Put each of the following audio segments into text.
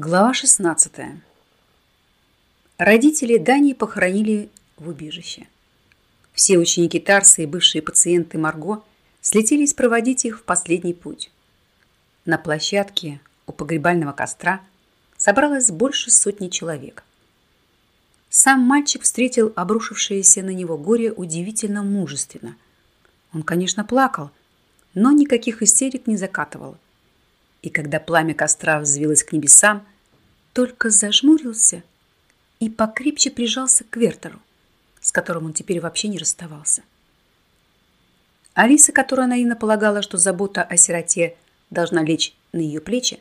Глава 16. Родители Дани похоронили в убежище. Все ученики Тарса и бывшие пациенты Марго слетелись проводить их в последний путь. На площадке у погребального костра собралось больше сотни человек. Сам мальчик встретил обрушившееся на него горе удивительно мужественно. Он, конечно, плакал, но никаких истерик не закатывал – и когда пламя костра взвилось к небесам, только зажмурился и покрепче прижался к Вертеру, с которым он теперь вообще не расставался. Алиса, которая наивно полагала, что забота о сироте должна лечь на ее плечи,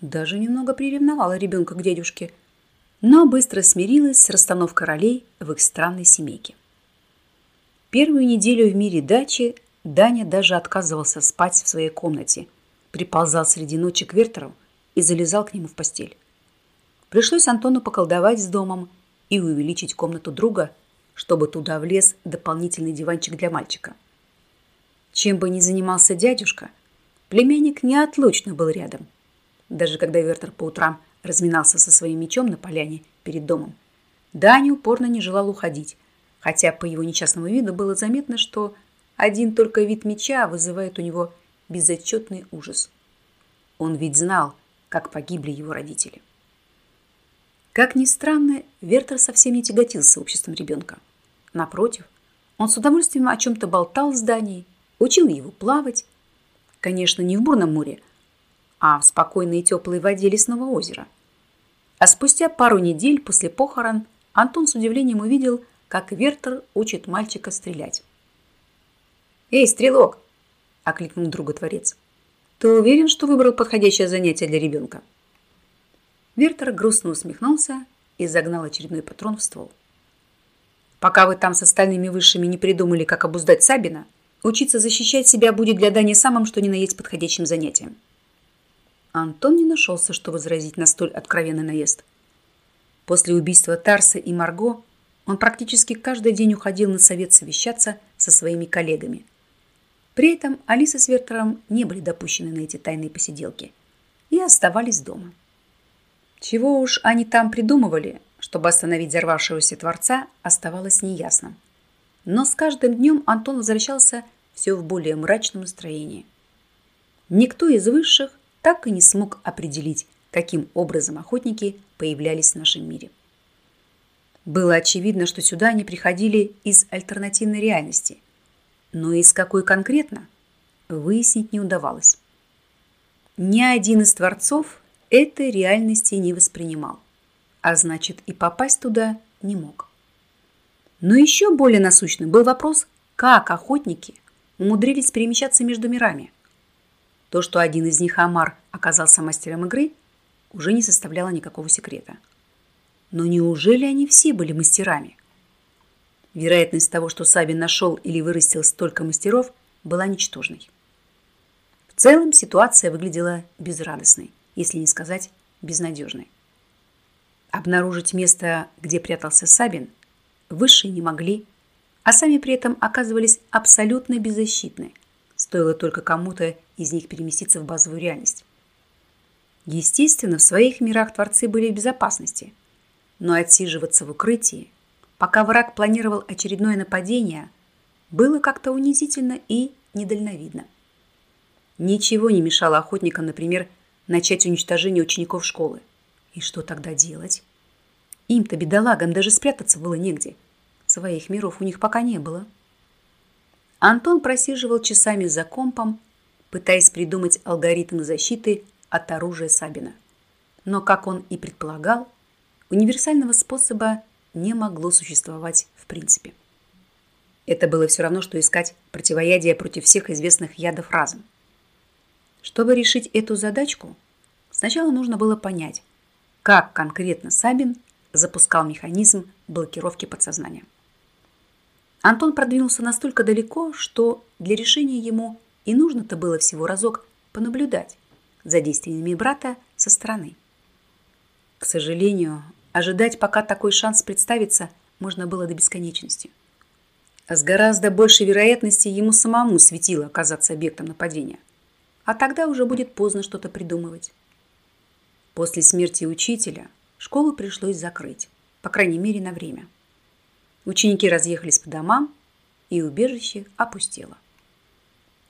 даже немного приревновала ребенка к дядюшке, но быстро смирилась с расстановкой ролей в их странной семейке. Первую неделю в мире дачи Даня даже отказывался спать в своей комнате – приползал среди ночи к Вертеру и залезал к нему в постель. Пришлось Антону поколдовать с домом и увеличить комнату друга, чтобы туда влез дополнительный диванчик для мальчика. Чем бы ни занимался дядюшка, племянник неотлучно был рядом. Даже когда Вертер по утрам разминался со своим мечом на поляне перед домом, Даня упорно не желал уходить, хотя по его несчастному виду было заметно, что один только вид меча вызывает у него безотчетный ужас. Он ведь знал, как погибли его родители. Как ни странно, Вертер совсем не тяготился обществом ребенка. Напротив, он с удовольствием о чем-то болтал с Данией, учил его плавать. Конечно, не в бурном море, а в спокойной и теплой воде лесного озера. А спустя пару недель после похорон Антон с удивлением увидел, как Вертер учит мальчика стрелять. «Эй, стрелок, – окликнул друга творец. «Ты уверен, что выбрал подходящее занятие для ребенка?» Вертер грустно усмехнулся и загнал очередной патрон в ствол. «Пока вы там с остальными высшими не придумали, как обуздать Сабина, учиться защищать себя будет для Дани самым, что ни на есть подходящим занятием». Антон не нашелся, что возразить на столь откровенный наезд. После убийства Тарса и Марго он практически каждый день уходил на совет совещаться со своими коллегами – при этом Алиса с Вертером не были допущены на эти тайные посиделки и оставались дома. Чего уж они там придумывали, чтобы остановить взорвавшегося Творца, оставалось неясным. Но с каждым днем Антон возвращался все в более мрачном настроении. Никто из высших так и не смог определить, каким образом охотники появлялись в нашем мире. Было очевидно, что сюда они приходили из альтернативной реальности, но из какой конкретно, выяснить не удавалось. Ни один из творцов этой реальности не воспринимал, а значит и попасть туда не мог. Но еще более насущным был вопрос, как охотники умудрились перемещаться между мирами. То, что один из них, Амар, оказался мастером игры, уже не составляло никакого секрета. Но неужели они все были мастерами? Вероятность того, что Сабин нашел или вырастил столько мастеров, была ничтожной. В целом ситуация выглядела безрадостной, если не сказать безнадежной. Обнаружить место, где прятался Сабин, высшие не могли, а сами при этом оказывались абсолютно беззащитны, стоило только кому-то из них переместиться в базовую реальность. Естественно, в своих мирах творцы были в безопасности, но отсиживаться в укрытии пока враг планировал очередное нападение, было как-то унизительно и недальновидно. Ничего не мешало охотникам, например, начать уничтожение учеников школы. И что тогда делать? Им-то, бедолагам, даже спрятаться было негде. Своих миров у них пока не было. Антон просиживал часами за компом, пытаясь придумать алгоритм защиты от оружия Сабина. Но, как он и предполагал, универсального способа не могло существовать в принципе. Это было все равно, что искать противоядие против всех известных ядов разом. Чтобы решить эту задачку, сначала нужно было понять, как конкретно Сабин запускал механизм блокировки подсознания. Антон продвинулся настолько далеко, что для решения ему и нужно-то было всего разок понаблюдать за действиями брата со стороны. К сожалению, Ожидать, пока такой шанс представится, можно было до бесконечности. с гораздо большей вероятностью ему самому светило оказаться объектом нападения. А тогда уже будет поздно что-то придумывать. После смерти учителя школу пришлось закрыть, по крайней мере на время. Ученики разъехались по домам, и убежище опустело.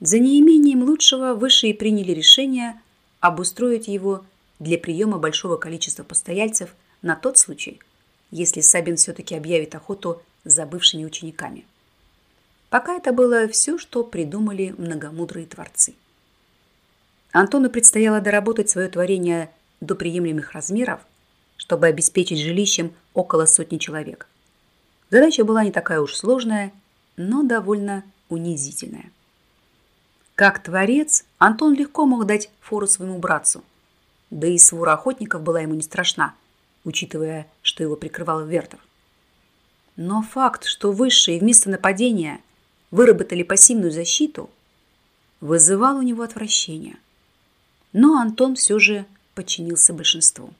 За неимением лучшего высшие приняли решение обустроить его для приема большого количества постояльцев на тот случай, если Сабин все-таки объявит охоту за бывшими учениками. Пока это было все, что придумали многомудрые творцы. Антону предстояло доработать свое творение до приемлемых размеров, чтобы обеспечить жилищем около сотни человек. Задача была не такая уж сложная, но довольно унизительная. Как творец, Антон легко мог дать фору своему братцу. Да и свора охотников была ему не страшна, учитывая, что его прикрывал Вертер. Но факт, что высшие вместо нападения выработали пассивную защиту, вызывал у него отвращение. Но Антон все же подчинился большинству.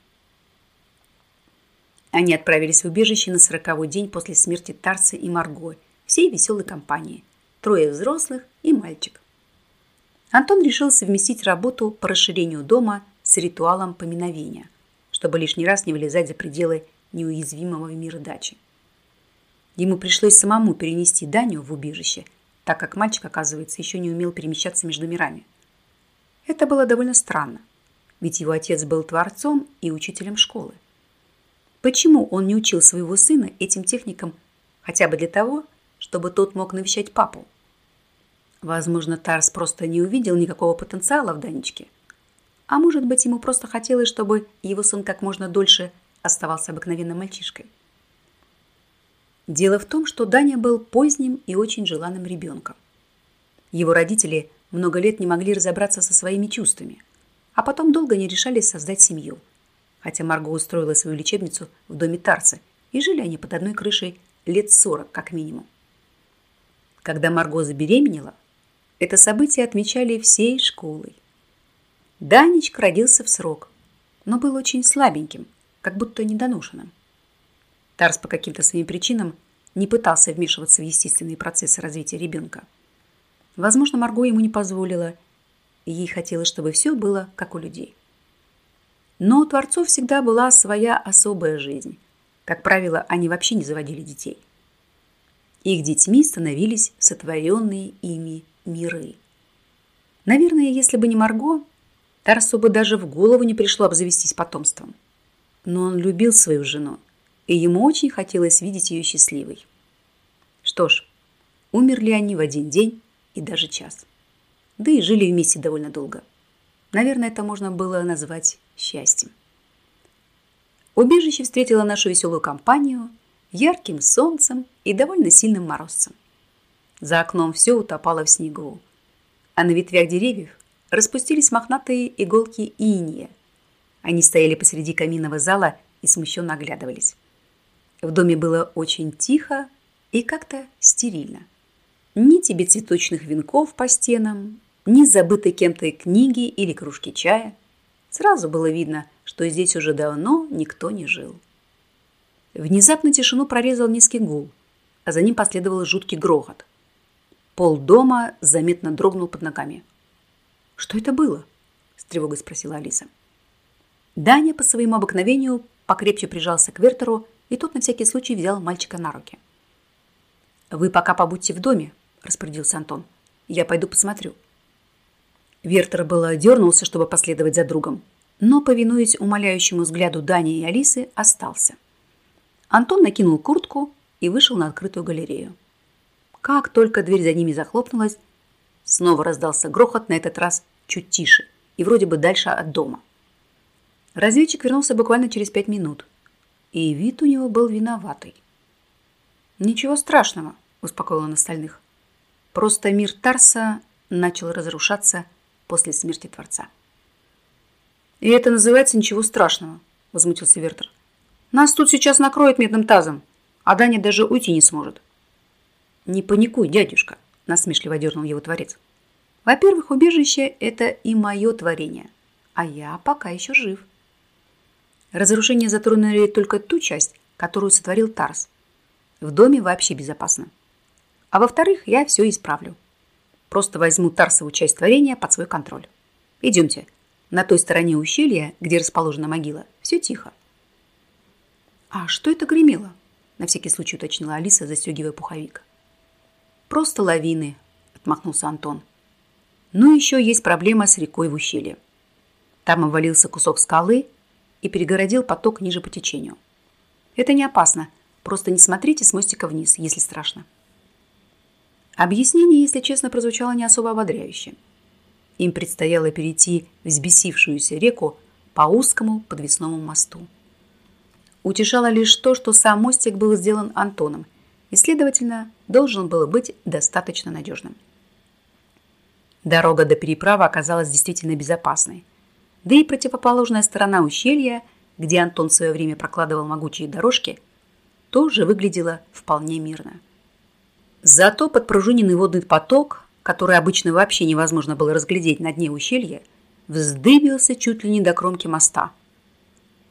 Они отправились в убежище на сороковой день после смерти Тарса и Марго, всей веселой компании. Трое взрослых и мальчик. Антон решил совместить работу по расширению дома с ритуалом поминовения, чтобы лишний раз не вылезать за пределы неуязвимого мира дачи. Ему пришлось самому перенести Даню в убежище, так как мальчик, оказывается, еще не умел перемещаться между мирами. Это было довольно странно, ведь его отец был творцом и учителем школы. Почему он не учил своего сына этим техникам хотя бы для того, чтобы тот мог навещать папу? Возможно, Тарс просто не увидел никакого потенциала в Данечке. А может быть, ему просто хотелось, чтобы его сын как можно дольше оставался обыкновенным мальчишкой. Дело в том, что Даня был поздним и очень желанным ребенком. Его родители много лет не могли разобраться со своими чувствами, а потом долго не решались создать семью. Хотя Марго устроила свою лечебницу в доме Тарса, и жили они под одной крышей лет сорок как минимум. Когда Марго забеременела, это событие отмечали всей школой. Данечка родился в срок, но был очень слабеньким, как будто недоношенным. Тарс по каким-то своим причинам не пытался вмешиваться в естественные процессы развития ребенка. Возможно, Марго ему не позволила, и ей хотелось, чтобы все было как у людей. Но у творцов всегда была своя особая жизнь. Как правило, они вообще не заводили детей. Их детьми становились сотворенные ими миры. Наверное, если бы не Марго, Тарсу бы даже в голову не пришло обзавестись потомством. Но он любил свою жену, и ему очень хотелось видеть ее счастливой. Что ж, умерли они в один день и даже час. Да и жили вместе довольно долго. Наверное, это можно было назвать счастьем. Убежище встретило нашу веселую компанию ярким солнцем и довольно сильным морозцем. За окном все утопало в снегу, а на ветвях деревьев распустились мохнатые иголки иния. Они стояли посреди каминного зала и смущенно оглядывались. В доме было очень тихо и как-то стерильно. Ни тебе цветочных венков по стенам, ни забытой кем-то книги или кружки чая. Сразу было видно, что здесь уже давно никто не жил. Внезапно тишину прорезал низкий гул, а за ним последовал жуткий грохот – Пол дома заметно дрогнул под ногами. «Что это было?» – с тревогой спросила Алиса. Даня по своему обыкновению покрепче прижался к Вертеру, и тот на всякий случай взял мальчика на руки. «Вы пока побудьте в доме», – распорядился Антон. «Я пойду посмотрю». Вертер было дернулся, чтобы последовать за другом, но, повинуясь умоляющему взгляду Дани и Алисы, остался. Антон накинул куртку и вышел на открытую галерею. Как только дверь за ними захлопнулась, снова раздался грохот, на этот раз чуть тише и вроде бы дальше от дома. Разведчик вернулся буквально через пять минут, и вид у него был виноватый. «Ничего страшного», – успокоил он остальных. «Просто мир Тарса начал разрушаться после смерти Творца». «И это называется ничего страшного», – возмутился Вертер. «Нас тут сейчас накроет медным тазом, а Даня даже уйти не сможет». «Не паникуй, дядюшка», – насмешливо дернул его творец. «Во-первых, убежище – это и мое творение, а я пока еще жив». Разрушение затронули только ту часть, которую сотворил Тарс. В доме вообще безопасно. А во-вторых, я все исправлю. Просто возьму Тарсову часть творения под свой контроль. Идемте. На той стороне ущелья, где расположена могила, все тихо. «А что это гремело?» – на всякий случай уточнила Алиса, застегивая пуховик. «Просто лавины», – отмахнулся Антон. «Ну, еще есть проблема с рекой в ущелье. Там обвалился кусок скалы и перегородил поток ниже по течению. Это не опасно, просто не смотрите с мостика вниз, если страшно». Объяснение, если честно, прозвучало не особо ободряюще. Им предстояло перейти взбесившуюся реку по узкому подвесному мосту. Утешало лишь то, что сам мостик был сделан Антоном и, следовательно, должен был быть достаточно надежным. Дорога до переправы оказалась действительно безопасной. Да и противоположная сторона ущелья, где Антон в свое время прокладывал могучие дорожки, тоже выглядела вполне мирно. Зато подпружиненный водный поток, который обычно вообще невозможно было разглядеть на дне ущелья, вздыбился чуть ли не до кромки моста.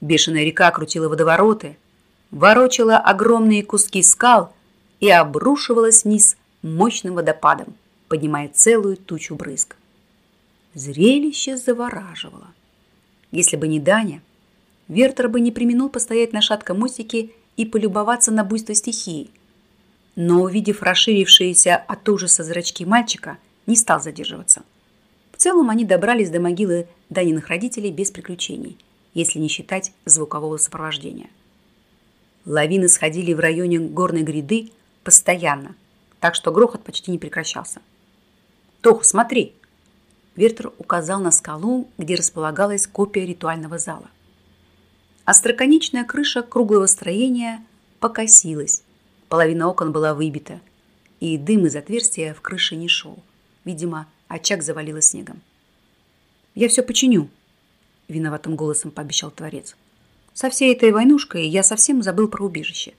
Бешеная река крутила водовороты, ворочала огромные куски скал и обрушивалась вниз мощным водопадом, поднимая целую тучу брызг. Зрелище завораживало. Если бы не Даня, Вертер бы не применул постоять на шатком мостике и полюбоваться на буйство стихии – но, увидев расширившиеся от ужаса зрачки мальчика, не стал задерживаться. В целом они добрались до могилы Даниных родителей без приключений, если не считать звукового сопровождения. Лавины сходили в районе горной гряды постоянно, так что грохот почти не прекращался. «Тоха, смотри!» Вертер указал на скалу, где располагалась копия ритуального зала. Остроконечная крыша круглого строения покосилась, Половина окон была выбита, и дым из отверстия в крыше не шел. Видимо, очаг завалило снегом. «Я все починю», — виноватым голосом пообещал Творец. «Со всей этой войнушкой я совсем забыл про убежище.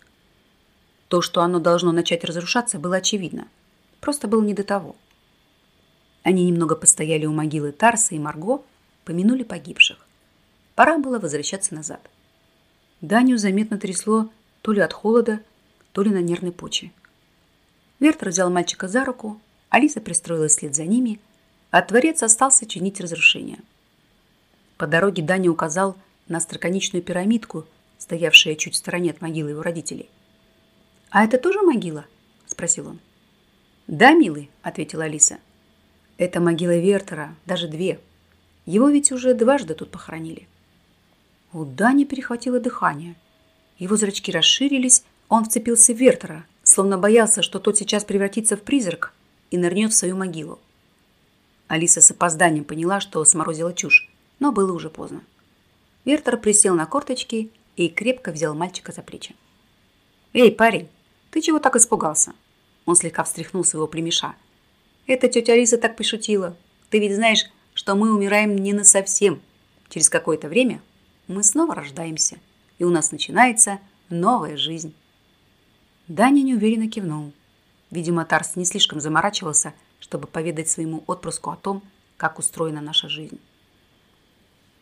То, что оно должно начать разрушаться, было очевидно. Просто было не до того». Они немного постояли у могилы Тарса и Марго, помянули погибших. Пора было возвращаться назад. Даню заметно трясло то ли от холода, то ли на нервной почве. Вертер взял мальчика за руку, Алиса пристроилась вслед за ними, а Творец остался чинить разрушение. По дороге Даня указал на остроконечную пирамидку, стоявшую чуть в стороне от могилы его родителей. «А это тоже могила?» – спросил он. «Да, милый», – ответила Алиса. «Это могила Вертера, даже две. Его ведь уже дважды тут похоронили». У Дани перехватило дыхание. Его зрачки расширились, он вцепился в Вертера, словно боялся, что тот сейчас превратится в призрак и нырнет в свою могилу. Алиса с опозданием поняла, что сморозила чушь, но было уже поздно. Вертер присел на корточки и крепко взял мальчика за плечи. «Эй, парень, ты чего так испугался?» Он слегка встряхнул своего племеша. «Это тетя Алиса так пошутила. Ты ведь знаешь, что мы умираем не на совсем. Через какое-то время мы снова рождаемся, и у нас начинается новая жизнь». Даня неуверенно кивнул. Видимо, Тарс не слишком заморачивался, чтобы поведать своему отпрыску о том, как устроена наша жизнь.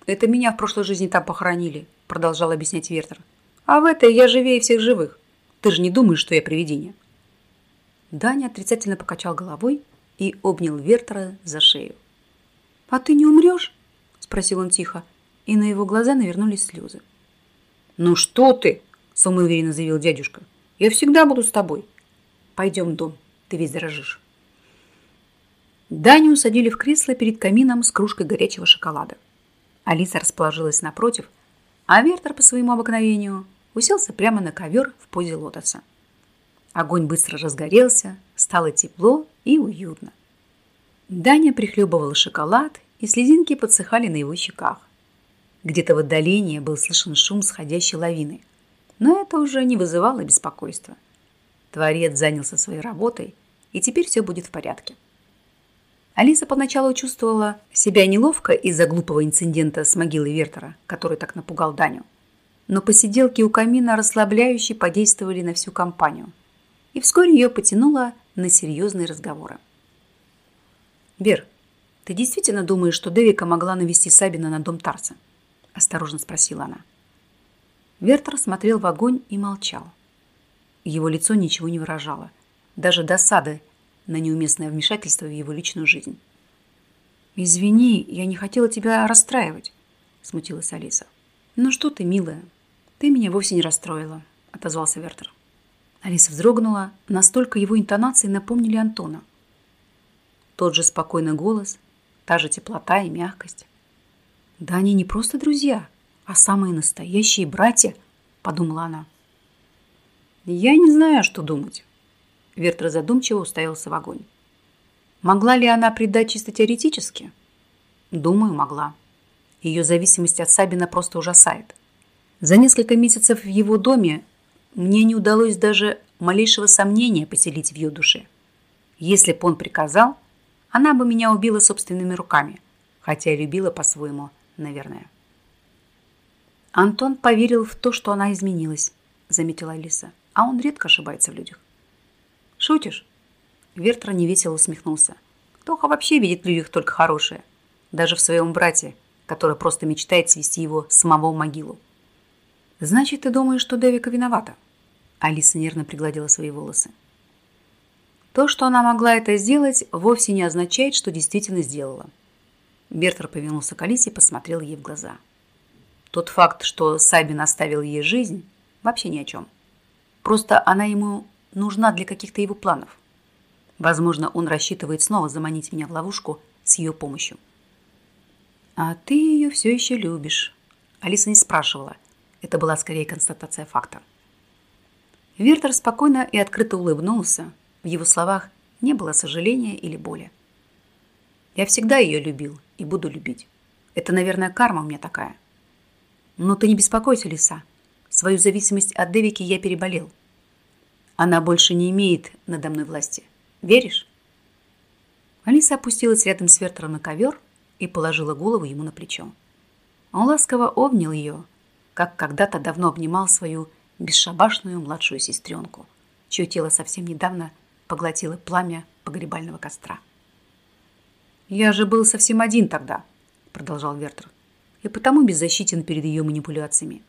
«Это меня в прошлой жизни там похоронили», – продолжал объяснять Вертер. «А в этой я живее всех живых. Ты же не думаешь, что я привидение?» Даня отрицательно покачал головой и обнял Вертера за шею. «А ты не умрешь?» – спросил он тихо, и на его глаза навернулись слезы. «Ну что ты?» – самоуверенно заявил дядюшка. Я всегда буду с тобой. Пойдем в дом, ты весь дрожишь. Даню усадили в кресло перед камином с кружкой горячего шоколада. Алиса расположилась напротив, а Вертер по своему обыкновению уселся прямо на ковер в позе лотоса. Огонь быстро разгорелся, стало тепло и уютно. Даня прихлебывал шоколад, и слезинки подсыхали на его щеках. Где-то в отдалении был слышен шум сходящей лавины – но это уже не вызывало беспокойства. Творец занялся своей работой, и теперь все будет в порядке. Алиса поначалу чувствовала себя неловко из-за глупого инцидента с могилой Вертера, который так напугал Даню. Но посиделки у камина расслабляюще подействовали на всю компанию, и вскоре ее потянуло на серьезные разговоры. «Вер, ты действительно думаешь, что Девика могла навести Сабина на дом Тарса?» – осторожно спросила она. Вертер смотрел в огонь и молчал. Его лицо ничего не выражало, даже досады на неуместное вмешательство в его личную жизнь. «Извини, я не хотела тебя расстраивать», – смутилась Алиса. «Ну что ты, милая, ты меня вовсе не расстроила», – отозвался Вертер. Алиса вздрогнула, настолько его интонации напомнили Антона. Тот же спокойный голос, та же теплота и мягкость. «Да они не просто друзья, а самые настоящие братья», – подумала она. «Я не знаю, что думать», – Вертер задумчиво уставился в огонь. Могла ли она предать чисто теоретически? Думаю, могла. Ее зависимость от Сабина просто ужасает. За несколько месяцев в его доме мне не удалось даже малейшего сомнения поселить в ее душе. Если бы он приказал, она бы меня убила собственными руками, хотя любила по-своему, наверное. Антон поверил в то, что она изменилась, заметила Алиса, а он редко ошибается в людях. Шутишь? Вертра невесело усмехнулся. Тоха вообще видит в людях только хорошее. Даже в своем брате, который просто мечтает свести его самого в могилу. «Значит, ты думаешь, что Девика виновата?» Алиса нервно пригладила свои волосы. То, что она могла это сделать, вовсе не означает, что действительно сделала. Бертер повернулся к Алисе и посмотрел ей в глаза. Тот факт, что Сабин оставил ей жизнь, вообще ни о чем. Просто она ему нужна для каких-то его планов. Возможно, он рассчитывает снова заманить меня в ловушку с ее помощью. «А ты ее все еще любишь». Алиса не спрашивала. Это была скорее констатация факта. Вертер спокойно и открыто улыбнулся. В его словах не было сожаления или боли. «Я всегда ее любил и буду любить. Это, наверное, карма у меня такая. Но ты не беспокойся, Лиса. Свою зависимость от Девики я переболел. Она больше не имеет надо мной власти. Веришь?» Алиса опустилась рядом с Вертером на ковер и положила голову ему на плечо. Он ласково обнял ее, как когда-то давно обнимал свою бесшабашную младшую сестренку, чье тело совсем недавно поглотило пламя погребального костра. «Я же был совсем один тогда», — продолжал Вертер, «и потому беззащитен перед ее манипуляциями.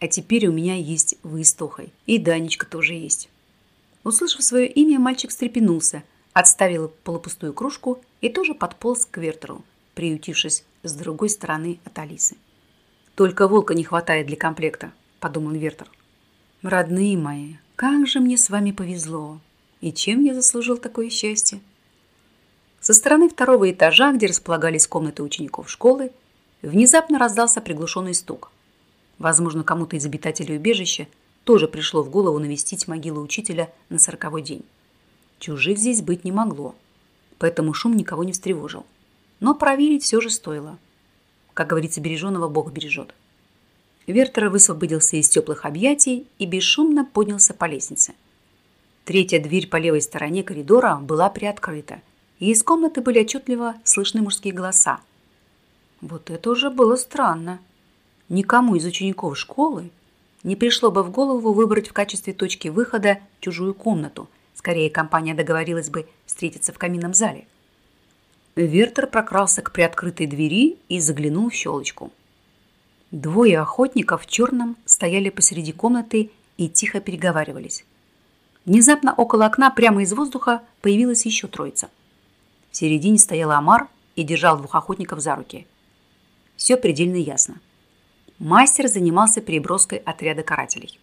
А теперь у меня есть вы с Тохой, и Данечка тоже есть. Услышав свое имя, мальчик встрепенулся, отставил полупустую кружку и тоже подполз к Вертеру, приютившись с другой стороны от Алисы. «Только волка не хватает для комплекта», – подумал Вертер. «Родные мои, как же мне с вами повезло! И чем я заслужил такое счастье?» Со стороны второго этажа, где располагались комнаты учеников школы, внезапно раздался приглушенный стук. Возможно, кому-то из обитателей убежища тоже пришло в голову навестить могилу учителя на сороковой день. Чужих здесь быть не могло, поэтому шум никого не встревожил. Но проверить все же стоило. Как говорится, береженого Бог бережет. Вертер высвободился из теплых объятий и бесшумно поднялся по лестнице. Третья дверь по левой стороне коридора была приоткрыта, и из комнаты были отчетливо слышны мужские голоса. Вот это уже было странно. Никому из учеников школы не пришло бы в голову выбрать в качестве точки выхода чужую комнату. Скорее, компания договорилась бы встретиться в каминном зале. Вертер прокрался к приоткрытой двери и заглянул в щелочку. Двое охотников в черном стояли посреди комнаты и тихо переговаривались. Внезапно около окна прямо из воздуха появилась еще троица. В середине стоял Амар и держал двух охотников за руки. Все предельно ясно мастер занимался переброской отряда карателей.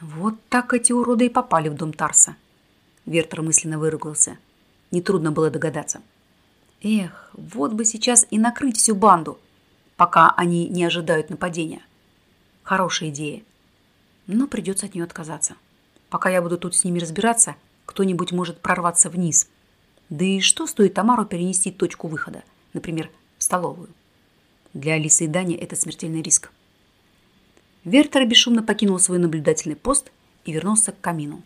Вот так эти уроды и попали в дом Тарса. Вертер мысленно выругался. Нетрудно было догадаться. Эх, вот бы сейчас и накрыть всю банду, пока они не ожидают нападения. Хорошая идея. Но придется от нее отказаться. Пока я буду тут с ними разбираться, кто-нибудь может прорваться вниз. Да и что стоит Тамару перенести точку выхода, например, в столовую? Для Алисы и Дани это смертельный риск. Вертер бесшумно покинул свой наблюдательный пост и вернулся к камину.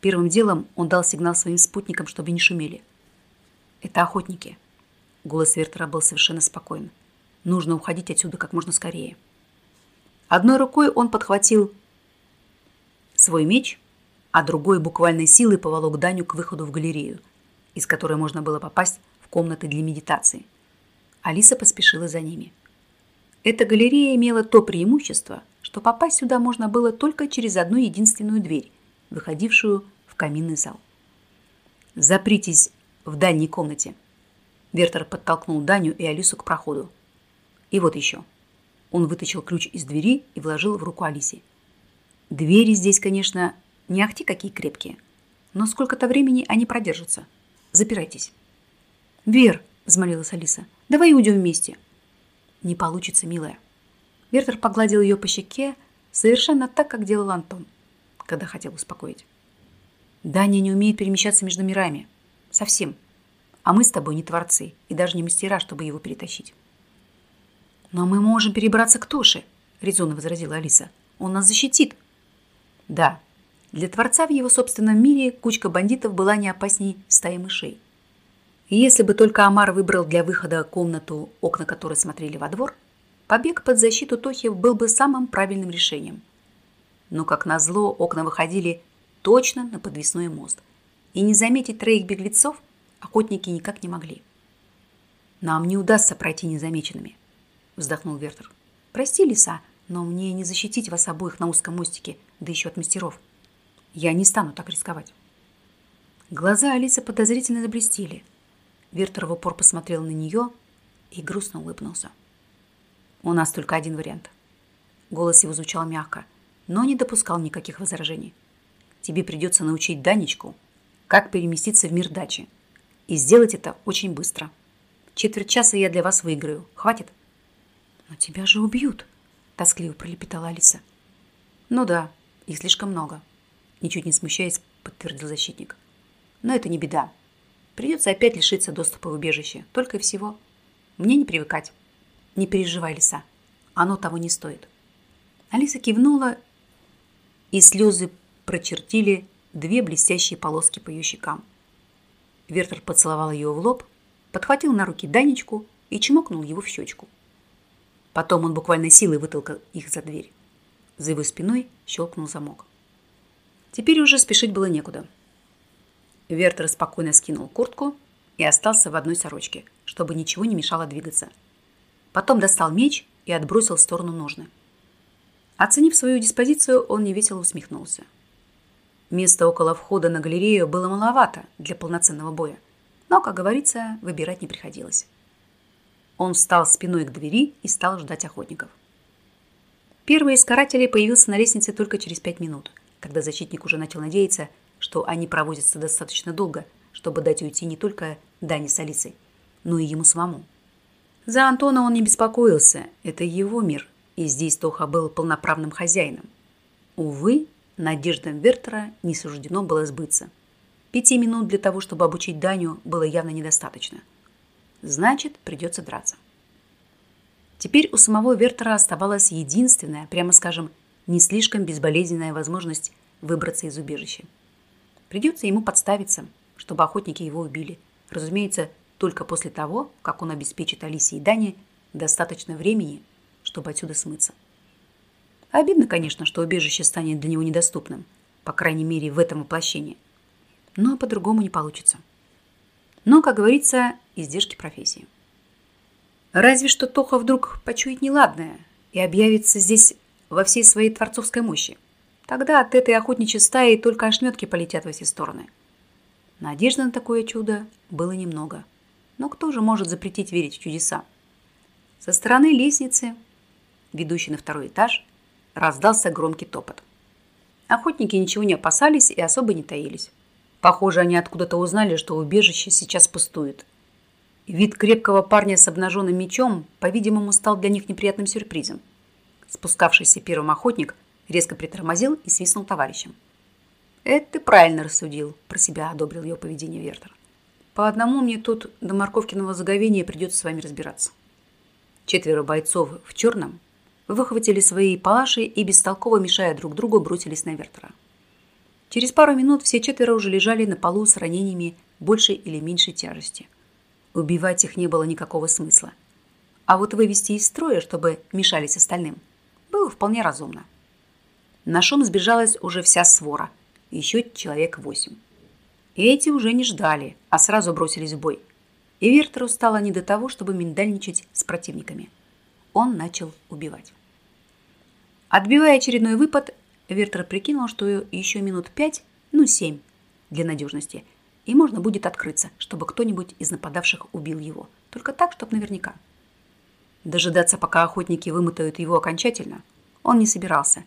Первым делом он дал сигнал своим спутникам, чтобы не шумели. «Это охотники». Голос Вертера был совершенно спокоен. «Нужно уходить отсюда как можно скорее». Одной рукой он подхватил свой меч, а другой буквальной силой поволок Даню к выходу в галерею, из которой можно было попасть в комнаты для медитации – Алиса поспешила за ними. Эта галерея имела то преимущество, что попасть сюда можно было только через одну единственную дверь, выходившую в каминный зал. «Запритесь в дальней комнате». Вертер подтолкнул Даню и Алису к проходу. И вот еще. Он вытащил ключ из двери и вложил в руку Алисе. Двери здесь, конечно, не ахти какие крепкие, но сколько-то времени они продержатся. Запирайтесь. Вер, взмолилась Алиса, давай уйдем вместе. Не получится, милая. Вертер погладил ее по щеке, совершенно так, как делал Антон, когда хотел успокоить. Даня не умеет перемещаться между мирами. Совсем. А мы с тобой не творцы и даже не мастера, чтобы его перетащить. Но мы можем перебраться к Тоше, резонно возразила Алиса. Он нас защитит. Да, для Творца в его собственном мире кучка бандитов была не опасней стаи мышей. И если бы только Амар выбрал для выхода комнату, окна которой смотрели во двор, побег под защиту Тохи был бы самым правильным решением. Но, как назло, окна выходили точно на подвесной мост. И не заметить троих беглецов охотники никак не могли. «Нам не удастся пройти незамеченными», – вздохнул Вертер. «Прости, лиса, но мне не защитить вас обоих на узком мостике, да еще от мастеров. Я не стану так рисковать». Глаза Алисы подозрительно заблестели. Вертер в упор посмотрел на нее и грустно улыбнулся. «У нас только один вариант». Голос его звучал мягко, но не допускал никаких возражений. «Тебе придется научить Данечку, как переместиться в мир дачи. И сделать это очень быстро. Четверть часа я для вас выиграю. Хватит?» «Но тебя же убьют», – тоскливо пролепетала Алиса. «Ну да, их слишком много», – ничуть не смущаясь, подтвердил защитник. «Но это не беда. Придется опять лишиться доступа в убежище. Только и всего. Мне не привыкать. Не переживай, Лиса. Оно того не стоит». Алиса кивнула, и слезы прочертили две блестящие полоски по ее щекам. Вертер поцеловал ее в лоб, подхватил на руки Данечку и чмокнул его в щечку. Потом он буквально силой вытолкал их за дверь. За его спиной щелкнул замок. Теперь уже спешить было некуда. Вертер спокойно скинул куртку и остался в одной сорочке, чтобы ничего не мешало двигаться. Потом достал меч и отбросил в сторону ножны. Оценив свою диспозицию, он невесело усмехнулся. Места около входа на галерею было маловато для полноценного боя, но, как говорится, выбирать не приходилось. Он встал спиной к двери и стал ждать охотников. Первый из карателей появился на лестнице только через пять минут, когда защитник уже начал надеяться, что они проводятся достаточно долго, чтобы дать уйти не только Дане с Алисой, но и ему самому. За Антона он не беспокоился, это его мир, и здесь Тоха был полноправным хозяином. Увы, Надеждам Вертера не суждено было сбыться. Пяти минут для того, чтобы обучить Даню, было явно недостаточно. Значит, придется драться. Теперь у самого Вертера оставалась единственная, прямо скажем, не слишком безболезненная возможность выбраться из убежища. Придется ему подставиться, чтобы охотники его убили. Разумеется, только после того, как он обеспечит Алисе и Дане достаточно времени, чтобы отсюда смыться. Обидно, конечно, что убежище станет для него недоступным, по крайней мере, в этом воплощении. Но по-другому не получится. Но, как говорится, издержки профессии. Разве что Тоха вдруг почует неладное и объявится здесь во всей своей творцовской мощи. Тогда от этой охотничьей стаи только ошметки полетят во все стороны. Надежды на такое чудо было немного. Но кто же может запретить верить в чудеса? Со стороны лестницы, ведущей на второй этаж, раздался громкий топот. Охотники ничего не опасались и особо не таились. Похоже, они откуда-то узнали, что убежище сейчас пустует. Вид крепкого парня с обнаженным мечом, по-видимому, стал для них неприятным сюрпризом. Спускавшийся первым охотник резко притормозил и свистнул товарищем. «Это ты правильно рассудил», – про себя одобрил ее поведение Вертер. «По одному мне тут до морковкиного заговения придется с вами разбираться». Четверо бойцов в черном выхватили свои палаши и, бестолково мешая друг другу, бросились на Вертера. Через пару минут все четверо уже лежали на полу с ранениями большей или меньшей тяжести. Убивать их не было никакого смысла. А вот вывести из строя, чтобы мешались остальным, было вполне разумно. На шум сбежалась уже вся свора, еще человек восемь. Эти уже не ждали, а сразу бросились в бой. И Вертеру стало не до того, чтобы миндальничать с противниками. Он начал убивать. Отбивая очередной выпад, Вертер прикинул, что еще минут пять, ну семь, для надежности, и можно будет открыться, чтобы кто-нибудь из нападавших убил его. Только так, чтобы наверняка. Дожидаться, пока охотники вымотают его окончательно, он не собирался.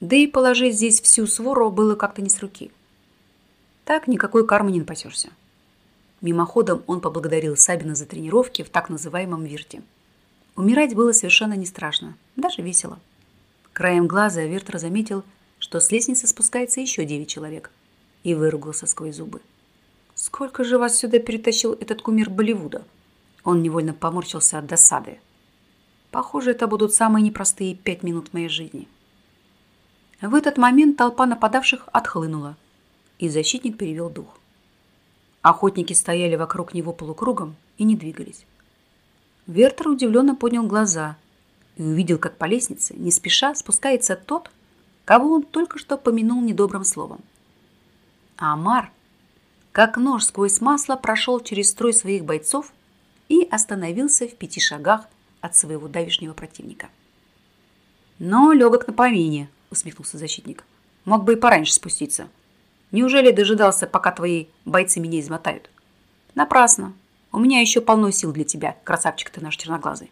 Да и положить здесь всю свору было как-то не с руки. Так никакой кармы не напасешься. Мимоходом он поблагодарил Сабина за тренировки в так называемом вирте. Умирать было совершенно не страшно, даже весело. Краем глаза Вертер заметил, что с лестницы спускается еще девять человек, и выругался сквозь зубы. «Сколько же вас сюда перетащил этот кумир Болливуда?» Он невольно поморщился от досады. «Похоже, это будут самые непростые пять минут моей жизни». В этот момент толпа нападавших отхлынула, и защитник перевел дух. Охотники стояли вокруг него полукругом и не двигались. Вертер удивленно поднял глаза и увидел, как по лестнице, не спеша, спускается тот, кого он только что помянул недобрым словом. А Амар, как нож сквозь масло, прошел через строй своих бойцов и остановился в пяти шагах от своего давишнего противника. «Но легок на помине», — усмехнулся защитник. «Мог бы и пораньше спуститься. Неужели дожидался, пока твои бойцы меня измотают?» «Напрасно. У меня еще полно сил для тебя, красавчик ты наш черноглазый».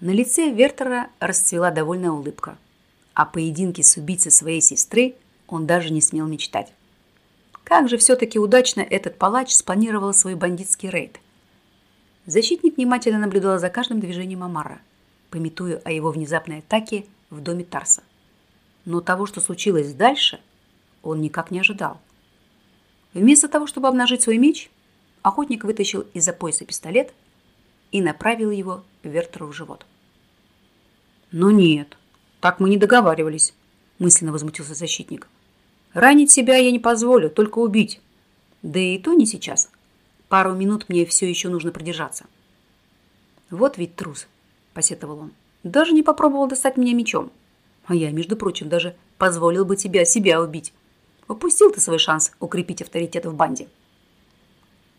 На лице Вертера расцвела довольная улыбка. О поединке с убийцей своей сестры он даже не смел мечтать. Как же все-таки удачно этот палач спланировал свой бандитский рейд. Защитник внимательно наблюдал за каждым движением Амара, пометуя о его внезапной атаке в доме Тарса. Но того, что случилось дальше, он никак не ожидал. Вместо того, чтобы обнажить свой меч, охотник вытащил из-за пояса пистолет и направил его Вертеру в живот. «Но нет, так мы не договаривались», – мысленно возмутился защитник. «Ранить себя я не позволю, только убить. Да и то не сейчас. Пару минут мне все еще нужно продержаться». «Вот ведь трус», – посетовал он. «Даже не попробовал достать меня мечом. А я, между прочим, даже позволил бы тебя себя убить. Упустил ты свой шанс укрепить авторитет в банде».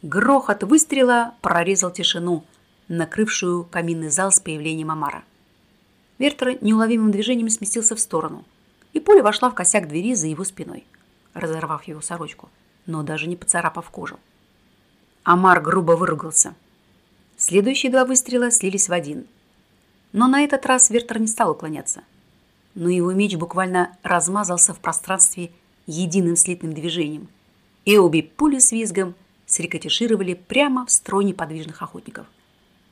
Грохот выстрела прорезал тишину – накрывшую каминный зал с появлением Амара. Вертер неуловимым движением сместился в сторону, и пуля вошла в косяк двери за его спиной, разорвав его сорочку, но даже не поцарапав кожу. Амар грубо выругался. Следующие два выстрела слились в один. Но на этот раз Вертер не стал уклоняться. Но его меч буквально размазался в пространстве единым слитным движением, и обе пули с визгом срикотишировали прямо в строй неподвижных охотников –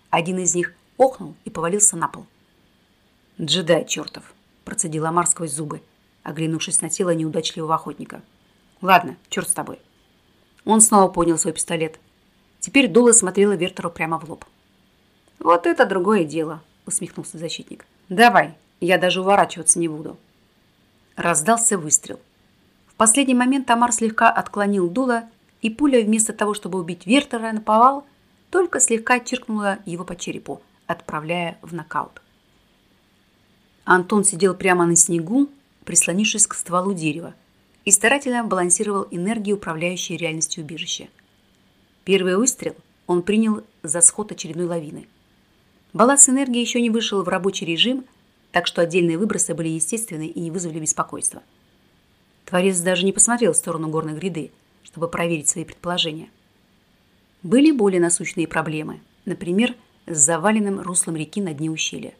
один из них охнул и повалился на пол. «Джедай чертов!» – процедил Амар сквозь зубы, оглянувшись на тело неудачливого охотника. «Ладно, черт с тобой». Он снова поднял свой пистолет. Теперь дуло смотрело Вертеру прямо в лоб. «Вот это другое дело», – усмехнулся защитник. «Давай, я даже уворачиваться не буду». Раздался выстрел. В последний момент Амар слегка отклонил дуло, и пуля вместо того, чтобы убить Вертера, наповал – только слегка чиркнула его по черепу, отправляя в нокаут. Антон сидел прямо на снегу, прислонившись к стволу дерева, и старательно балансировал энергией, управляющей реальностью убежища. Первый выстрел он принял за сход очередной лавины. Баланс энергии еще не вышел в рабочий режим, так что отдельные выбросы были естественны и не вызвали беспокойства. Творец даже не посмотрел в сторону горной гряды, чтобы проверить свои предположения. Были более насущные проблемы, например, с заваленным руслом реки на дне ущелья.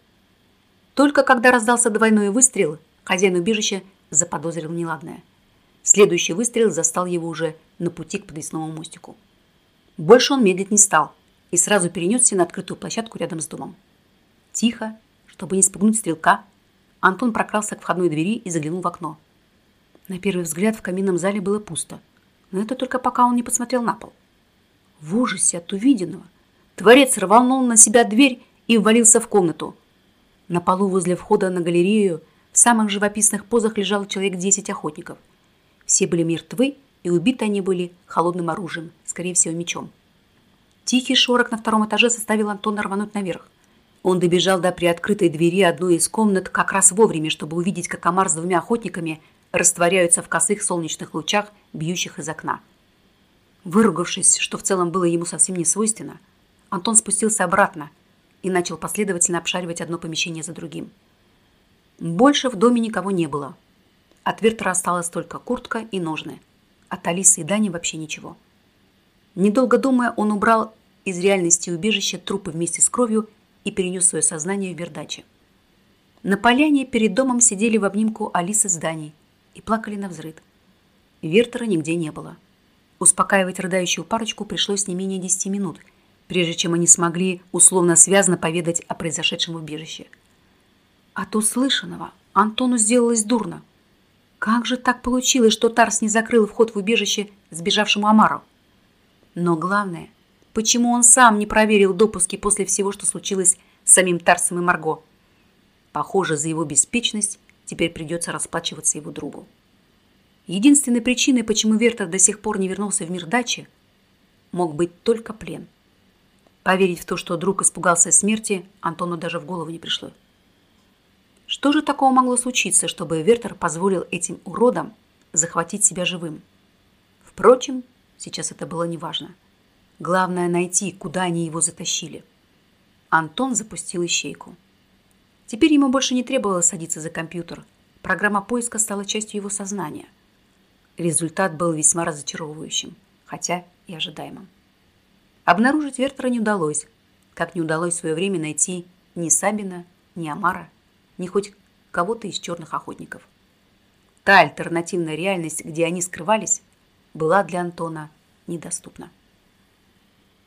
Только когда раздался двойной выстрел, хозяин убежища заподозрил неладное. Следующий выстрел застал его уже на пути к подвесному мостику. Больше он медлить не стал и сразу перенесся на открытую площадку рядом с домом. Тихо, чтобы не спугнуть стрелка, Антон прокрался к входной двери и заглянул в окно. На первый взгляд в каминном зале было пусто, но это только пока он не посмотрел на пол. В ужасе от увиденного творец рванул на себя дверь и ввалился в комнату. На полу возле входа на галерею в самых живописных позах лежал человек десять охотников. Все были мертвы, и убиты они были холодным оружием, скорее всего, мечом. Тихий шорох на втором этаже заставил Антона рвануть наверх. Он добежал до приоткрытой двери одной из комнат как раз вовремя, чтобы увидеть, как комар с двумя охотниками растворяются в косых солнечных лучах, бьющих из окна. Выругавшись, что в целом было ему совсем не свойственно, Антон спустился обратно и начал последовательно обшаривать одно помещение за другим. Больше в доме никого не было. От Вертера осталась только куртка и ножны. От Алисы и Дани вообще ничего. Недолго думая, он убрал из реальности убежища трупы вместе с кровью и перенес свое сознание в Бердаче. На поляне перед домом сидели в обнимку Алиса с Даней и плакали на взрыд. Вертера нигде не было. Успокаивать рыдающую парочку пришлось не менее десяти минут, прежде чем они смогли условно связно поведать о произошедшем в убежище. От услышанного Антону сделалось дурно. Как же так получилось, что Тарс не закрыл вход в убежище сбежавшему Амару? Но главное, почему он сам не проверил допуски после всего, что случилось с самим Тарсом и Марго? Похоже, за его беспечность теперь придется расплачиваться его другу. Единственной причиной, почему Вертер до сих пор не вернулся в мир дачи, мог быть только плен. Поверить в то, что друг испугался смерти, Антону даже в голову не пришло. Что же такого могло случиться, чтобы Вертер позволил этим уродам захватить себя живым? Впрочем, сейчас это было неважно. Главное найти, куда они его затащили. Антон запустил ищейку. Теперь ему больше не требовалось садиться за компьютер. Программа поиска стала частью его сознания. Результат был весьма разочаровывающим, хотя и ожидаемым. Обнаружить Вертера не удалось, как не удалось в свое время найти ни Сабина, ни Амара, ни хоть кого-то из черных охотников. Та альтернативная реальность, где они скрывались, была для Антона недоступна.